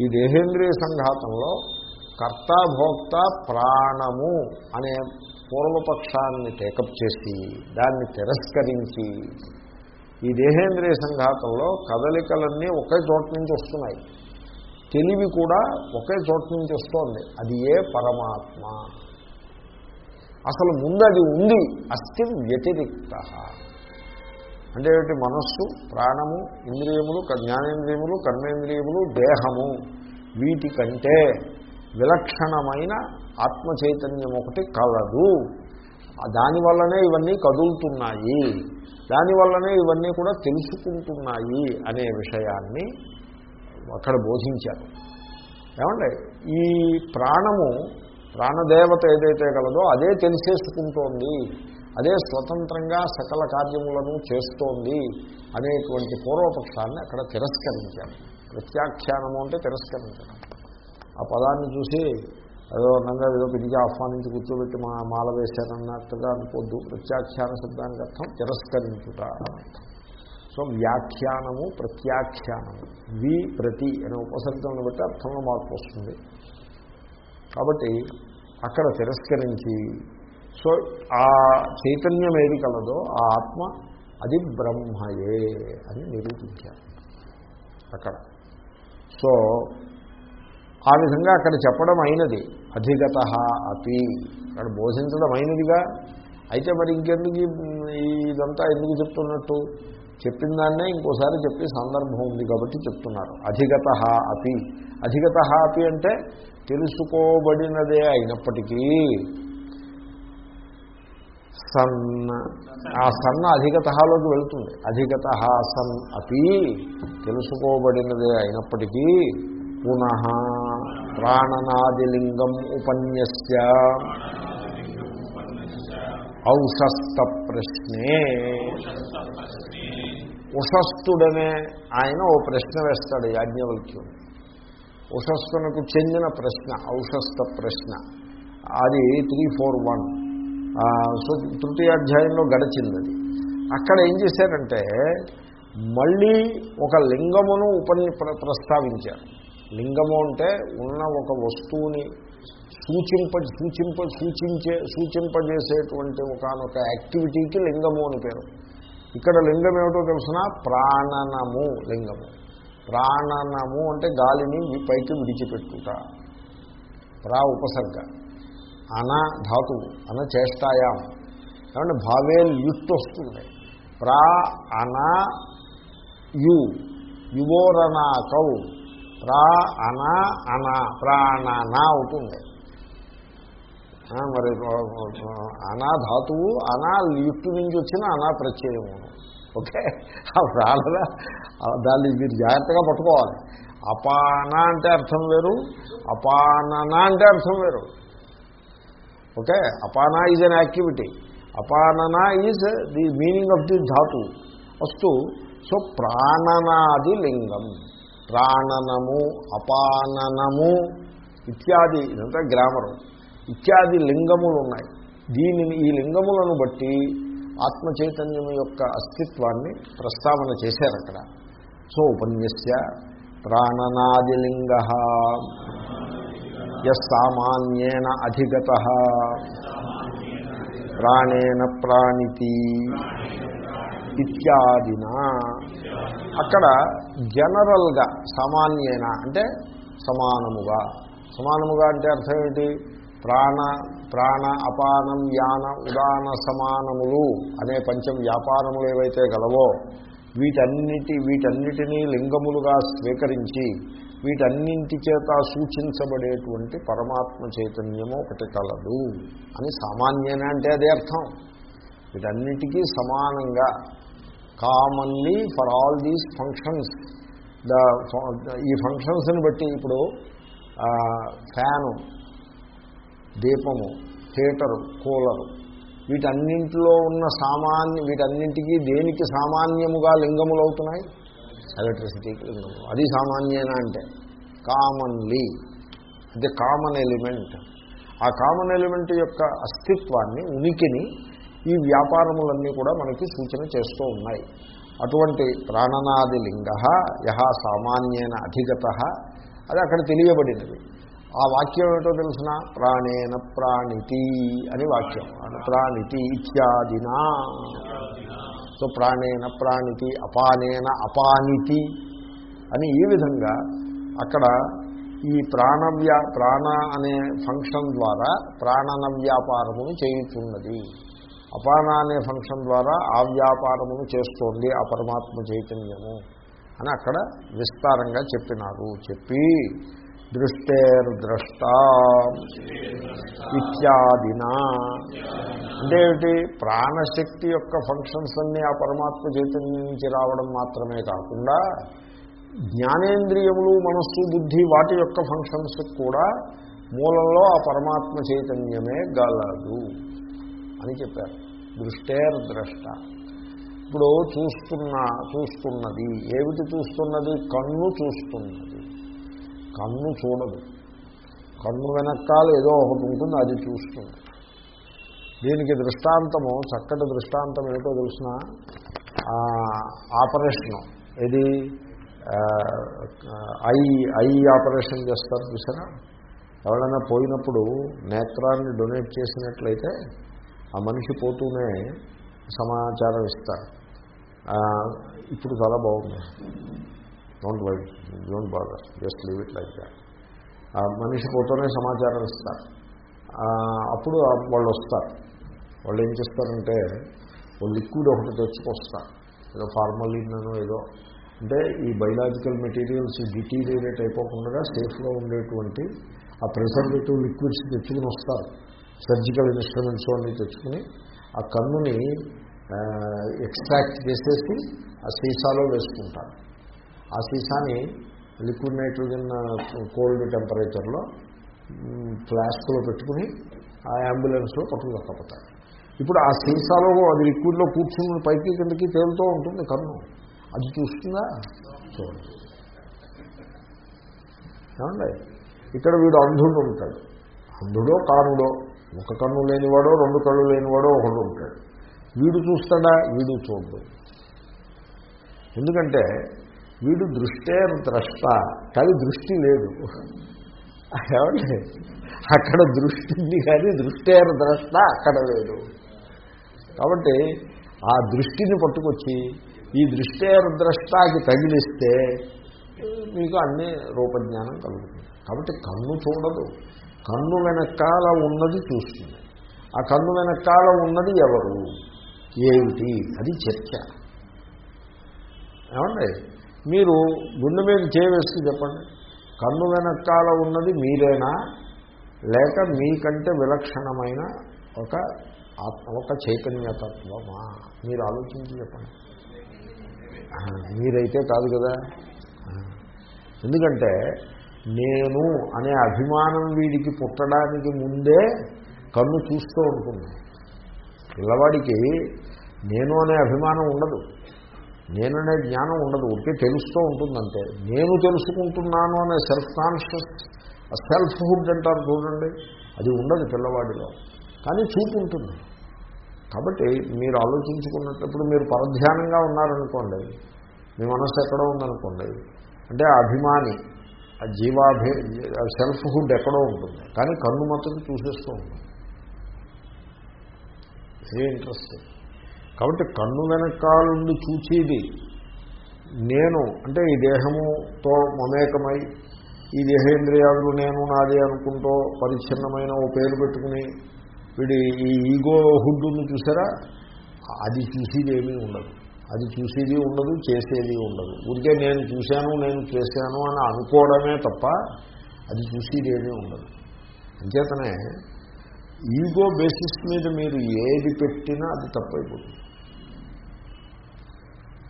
ఈ దేహేంద్రియ సంఘాతంలో కర్త భోక్త ప్రాణము అనే పూర్వపక్షాన్ని టేకప్ చేసి దాన్ని తిరస్కరించి ఈ దేహేంద్రియ సంఘాతంలో కదలికలన్నీ ఒకే చోట నుంచి వస్తున్నాయి. తెలివి కూడా ఒకే చోట నుంచి వస్తోంది. అది ఏ పరమాత్మ? అసలు ముందు అది ఉంది అస్థి వ్యతిరిక్త. అంటే ఏమిటి? మనస్సు ప్రాణము ఇంద్రియములు జ్ఞానేంద్రియములు కర్మేంద్రియములు దేహము వీటికంటే విలక్షణమైన ఆత్మ చైతన్యం ఒకటి కలదు. దానివల్లనే ఇవన్నీ కదులుతున్నాయి. దానివల్లనే ఇవన్నీ కూడా తెలుసుకుంటున్నాయి అనే విషయాన్ని అక్కడ బోధించారు. ఏమండి? ఈ ప్రాణము ప్రాణదేవత ఏదైతే కలదో అదే తెలిసేసుకుంటోంది. అదే స్వతంత్రంగా సకల కార్యములను చేస్తోంది అనేటువంటి పూర్వపక్షాన్ని అక్కడ తిరస్కరించారు. ప్రత్యాఖ్యానము అంటే తిరస్కరించడం. ఆ పదాన్ని చూసి ఏదో అన్నంగా ఏదో పిలిచి ఆహ్వానించి కూర్చోబెట్టి మా మాల వేశారన్నట్టుగా అనుకోద్దు. ప్రత్యాఖ్యాన శబ్దానికి అర్థం తిరస్కరించుట సో వ్యాఖ్యానము ప్రత్యాఖ్యానము. వి ప్రతి అనే ఉపసర్గలను బట్టి అర్థంలో మార్పు వస్తుంది. కాబట్టి అక్కడ తిరస్కరించి సో ఆ చైతన్యం ఏది కలదో ఆ ఆత్మ అది బ్రహ్మయే అని నిరూపించారు అక్కడ. సో ఆ విధంగా అక్కడ చెప్పడం అయినది. అధిగత అపి. అక్కడ బోధించడం అయినదిగా. అయితే మరి ఇంకెందుకు ఇదంతా ఎందుకు చెప్తున్నట్టు? చెప్పిన దాన్నే ఇంకోసారి చెప్పే సందర్భం ఉంది కాబట్టి చెప్తున్నారు. అధిగత అపి. అధిగత అపి అంటే తెలుసుకోబడినదే అయినప్పటికీ సన్ ఆ సన్న అధిగతలోకి వెళ్తుంది. అధిగత సన్ అపి. తెలుసుకోబడినదే అయినప్పటికీ పునః ప్రాణనాదిలింగం ఉపన్యస్య. ఔషస్థ ప్రశ్నే ఉషస్థుడనే ఆయన ఓ ప్రశ్న వేస్తాడు యాజ్ఞవల్క్యుడు. ఉషస్థునకు చెందిన ప్రశ్న ఔషస్థ ప్రశ్న అది త్రీ ఫోర్ వన్. సో తృతీయాధ్యాయంలో గడిచింది అది. అక్కడ ఏం చేశారంటే మళ్ళీ ఒక లింగమును ఉపని ప్రస్తావించారు. లింగము అంటే ఉన్న ఒక వస్తువుని సూచింప సూచింప సూచించే సూచింపజేసేటువంటి ఒకనొక యాక్టివిటీకి లింగము అని పేరు. ఇక్కడ లింగం ఏమిటో తెలిసిన? ప్రాణనము లింగము. ప్రాణనము అంటే గాలిని పైకి విడిచిపెట్టుట. ప్రా ఉపసర్గ. అన ధాతువు అన చేష్టాయాం. ఏమంటే భావే లిఫ్ట్ వస్తుంది. ప్రా అన యు. యువోరనాకౌ ప్రా అన అన ప్రాణన అవుతుంది. మరి అనా ధాతువు అనా లిఫ్ట్ నుంచి వచ్చిన అనా ప్రత్యయము ఓకే? ఆ ప్రాణన దాన్ని మీరు జాగ్రత్తగా పట్టుకోవాలి. అపాన అంటే అర్థం వేరు అపానన అంటే అర్థం వేరు. ఓకే? అపాన is an activity అపానన is the meaning of the ధాతు. అస్తు సో ప్రాణనాది లింగం. ప్రాణనము అపాననము ఇత్యాది ఇదంతా గ్రామరు. ఇత్యాది లింగములు ఉన్నాయి దీనిని ఈ లింగములను బట్టి ఆత్మ చైతన్యం యొక్క అస్తిత్వాన్ని ప్రస్తావన చేశారు అక్కడ సో ఉపన్యస్య ప్రాణనాదిలింగ. సామాన్యేన అధిగత. ప్రాణేన ప్రాణితి. ఇత్యాదిన. అక్కడ జనరల్గా సామాన్యేన అంటే సమానముగా. సమానముగా అంటే అర్థం ఏంటి ప్రాణ ప్రాణ అపానం యాన ఉదాన సమానములు అనే పంచం వ్యాపారములు ఏవైతే గలవో వీటన్నిటి వీటన్నిటినీ లింగములుగా స్వీకరించి వీటన్నింటి చేత సూచించబడేటువంటి పరమాత్మ చైతన్యము ఒకటి కలదు. అని సామాన్యన అంటే అదే అర్థం. వీటన్నిటికీ సమానంగా commonly for all these functions the ఈ ఫంక్షన్స్ని బట్టి ఇప్పుడు ఫ్యాను దీపము థియేటరు కూలరు వీటన్నింటిలో ఉన్న సామాన్య వీటన్నింటికి దేనికి సామాన్యముగా లింగములు అవుతున్నాయి ఎలక్ట్రిసిటీకి లింగము. అది సామాన్యేనా అంటే కామన్లీ అంటే కామన్ ఎలిమెంట్ ఆ కామన్ ఎలిమెంట్ యొక్క అస్తిత్వాన్ని ఉనికిని ఈ వ్యాపారములన్నీ కూడా మనకి సూచన చేస్తూ ఉన్నాయి. అటువంటి ప్రాణనాది లింగ యహ సామాన్యేన అధిగత అది అక్కడ తెలియబడినది. ఆ వాక్యం ఏమిటో తెలిసిన? ప్రాణేన ప్రాణితి అని వాక్యం. ప్రాణితి ఇత్యాదినా. సో ప్రాణేన ప్రాణితి అపానేన అపానితి అని ఈ విధంగా అక్కడ ఈ ప్రాణవ్యా ప్రాణ అనే ఫంక్షన్ ద్వారా ప్రాణన వ్యాపారమును చేయుతున్నది అపాన అనే ఫంక్షన్ ద్వారా ఆ వ్యాపారమును చేస్తోంది ఆ పరమాత్మ చైతన్యము అని అక్కడ విస్తారంగా చెప్పినారు. చెప్పి దృష్టేర్ద్రష్ట ఇత్యాదినా. అంటే ఏమిటి? ప్రాణశక్తి యొక్క ఫంక్షన్స్ అన్నీ ఆ పరమాత్మ చైతన్యం నుంచి రావడం మాత్రమే కాకుండా జ్ఞానేంద్రియములు మనస్సు బుద్ధి వాటి యొక్క ఫంక్షన్స్ కూడా మూలంలో ఆ పరమాత్మ చైతన్యమే గలదు. అని చెప్పారు. దృష్టేర్ ద్రష్ట ఇప్పుడు చూస్తున్న చూస్తున్నది. ఏమిటి చూస్తున్నది? కన్ను చూస్తున్నది. కన్ను చూడదు. కన్ను వెనకాల ఏదో ఒకటి ఉంటుంది అది చూస్తుంది. దీనికి దృష్టాంతము చక్కటి దృష్టాంతం ఏమిటో తెలిసిన? ఆపరేషను. ఇది ఐ ఐ ఆపరేషన్ చేస్తారు చూసారా? ఎవరైనా పోయినప్పుడు నేత్రాన్ని డొనేట్ చేసినట్లయితే ఆ మనిషి పోతూనే సమాచారం ఇస్తారు. ఇప్పుడు చాలా బాగుంది. Don't why don't bother just leave it like that ఆ మనిషి పోతూనే సమాచారం ఇస్తారు. అప్పుడు వాళ్ళు వస్తారు. వాళ్ళు ఏం చేస్తారంటే ఓ లిక్విడ్ ఒకటి తెచ్చుకొస్తారు. ఏదో ఫార్మలిన్నో ఏదో. అంటే ఈ బయలాజికల్ మెటీరియల్స్ డిటీరియరేట్ అయిపోకుండా సేఫ్గా ఉండేటువంటి ఆ ప్రిజర్వేటివ్ లిక్విడ్స్ తెచ్చుకుని వస్తారు. సర్జికల్ ఇన్స్ట్రుమెంట్స్ అన్నీ తెచ్చుకుని ఆ కన్నుని ఎక్స్ట్రాక్ట్ చేసేసి ఆ సీసాలో వేసుకుంటారు. ఆ సీసాని లిక్విడ్ నైట్రోజన్ కోల్డ్ టెంపరేచర్లో ఫ్లాస్క్లో పెట్టుకుని ఆ అంబులెన్స్లో పట్టుకు తప్పతారు ఇప్పుడు ఆ సీసాలో అది లిక్విడ్లో కూర్చుని పైకి కిందకి తేలుతూ ఉంటుంది కన్ను. అది చూస్తుందా? చూడండి ఏమండి? ఇక్కడ వీడు అంధుడు ఉంటాడు. అంధుడో కానుడో ఒక కన్ను లేనివాడో రెండు కళ్ళు లేనివాడో ఒకడు ఉంటాడు. వీడు చూస్తాడా? వీడు చూడదు ఎందుకంటే వీడు దృష్టే ద్రష్ట కానీ దృష్టి లేదు. ఏమండి? అక్కడ దృష్టి ఉంది కానీ దృష్టేర ద్రష్ట అక్కడ లేదు. కాబట్టి ఆ దృష్టిని పట్టుకొచ్చి ఈ దృష్టేర ద్రష్టాకి తగిలిస్తే మీకు అన్ని రూపజ్ఞానం కలుగుతుంది. కాబట్టి కన్ను చూడదు. కన్ను వెనకాల ఉన్నది చూస్తుంది. ఆ కన్ను వెనకాల ఉన్నది ఎవరు? ఏమిటి? అది చర్చ. ఏమండి? మీరు గుండె మీద చేయవేసి చెప్పండి. కన్ను వెనకాల ఉన్నది మీరేనా? లేక మీకంటే విలక్షణమైన ఒక ఆత్మ ఒక చైతన్యతత్వమా? మీరు ఆలోచించి చెప్పండి. మీరైతే కాదు కదా. ఎందుకంటే నేను అనే అభిమానం వీడికి పుట్టడానికి ముందే కన్ను చూస్తూ ఉంటుంది. పిల్లవాడికి నేను అనే అభిమానం ఉండదు. నేననే జ్ఞానం ఉండదు. ఉంటే తెలుస్తూ ఉంటుందంటే నేను తెలుసుకుంటున్నాను అనే సెల్ఫ్ కాన్షియస్ సెల్ఫ్ హుడ్ అంటారు చూడండి. అది ఉండదు పిల్లవాడిలో. కానీ చూపు ఉంటుంది. కాబట్టి మీరు ఆలోచించుకున్నప్పుడు మీరు పరధ్యానంగా ఉన్నారనుకోండి మీ మనస్సు ఎక్కడో ఉందనుకోండి అంటే అభిమాని ఆ జీవాభే సెల్ఫ్ హుడ్ ఎక్కడో ఉంటుంది. కానీ కన్ను మాత్రం చూసేస్తూ ఉంటుంది. వెరీ ఇంట్రెస్టింగ్ కాబట్టి కన్ను వెనకాలండి చూచేది నేను అంటే ఈ దేహముతో మమేకమై ఈ దేహేంద్రియాలు నేను నాది అనుకుంటూ పరిచ్ఛిన్నమైన ఓ పేరు పెట్టుకుని వీడి ఈ ఈగో హుడ్డును చూసారా? అది చూసేది ఏమీ ఉండదు. అది చూసేది ఉండదు చేసేది ఉండదు. ఊరికే నేను చూశాను నేను చేశాను అని అనుకోవడమే తప్ప అది చూసేది ఏమీ ఉండదు. అంచేతనే ఈగో బేసిస్ మీద మీరు ఏది పెట్టినా అది తప్పైపోతుంది.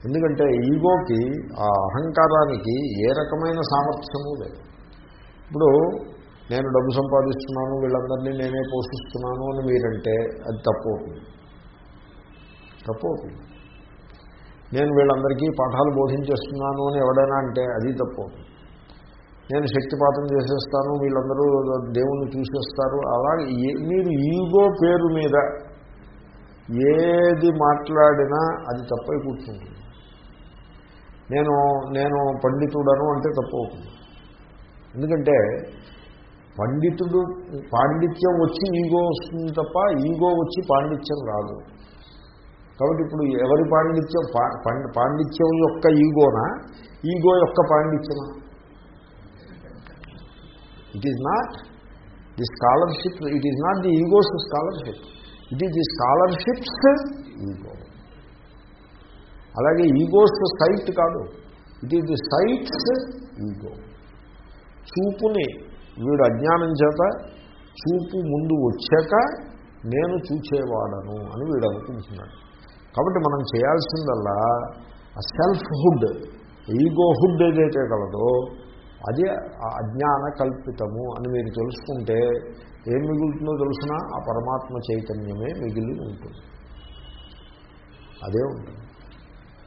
ఎందుకంటే ఈగోకి ఆ అహంకారానికి ఏ రకమైన సామర్థ్యము లేదు. ఇప్పుడు నేను డబ్బు సంపాదిస్తున్నాను వీళ్ళందరినీ నేనే పోషిస్తున్నాను అని మీరంటే అది తప్పు అవుతుంది. తప్పు అవుతుంది. నేను వీళ్ళందరికీ పాఠాలు బోధించేస్తున్నాను అని ఎవడైనా అంటే అది తప్పు. నేను శక్తిపాతం చేసేస్తాను వీళ్ళందరూ దేవుణ్ణి చూసేస్తారు. అలా మీరు ఈగో పేరు మీద ఏది మాట్లాడినా అది తప్పై కూర్చుంటుంది నేను నేను పండితుడను అంటే తప్పు అవుతుంది. ఎందుకంటే పండితుడు పాండిత్యం వచ్చి ఈగో వస్తుంది తప్ప ఈగో వచ్చి పాండిత్యం రాదు. కాబట్టి ఇప్పుడు ఎవరి పాండిత్యం? పాండిత్యం యొక్క ఈగోనా? ఈగో యొక్క పాండిత్యమా? It is not the scholarship it is not the egos scholarship it is the scholarships ego అలాగే ఈగోస్ సైట్ కాదు. It is the sights ego చూపుని వీడు అజ్ఞానం చేత చూపు ముందు వచ్చాక నేను చూచేవాడను అని వీడు అనుకుంటున్నాడు. కాబట్టి మనం చేయాల్సిందల్లా ఆ సెల్ఫ్ హుడ్ ఈగో హుడ్ ఏదైతే కలదో అది ఆ అజ్ఞాన కల్పితము అని మీరు తెలుసుకుంటే ఏం మిగులుతుందో తెలుసునా? ఆ పరమాత్మ చైతన్యమే మిగిలి ఉంటుంది. అదే ఉంటుంది.